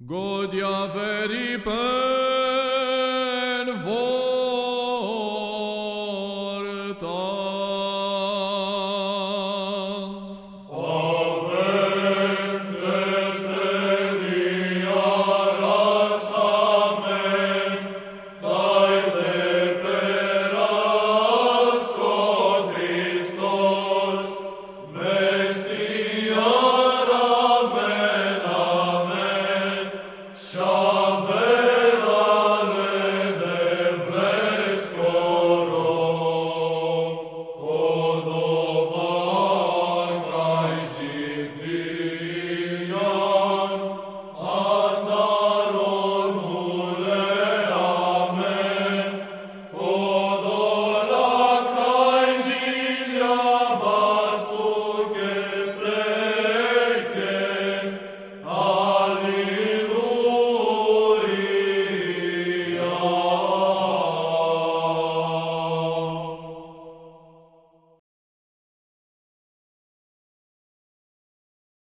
Godja veri per vor ta.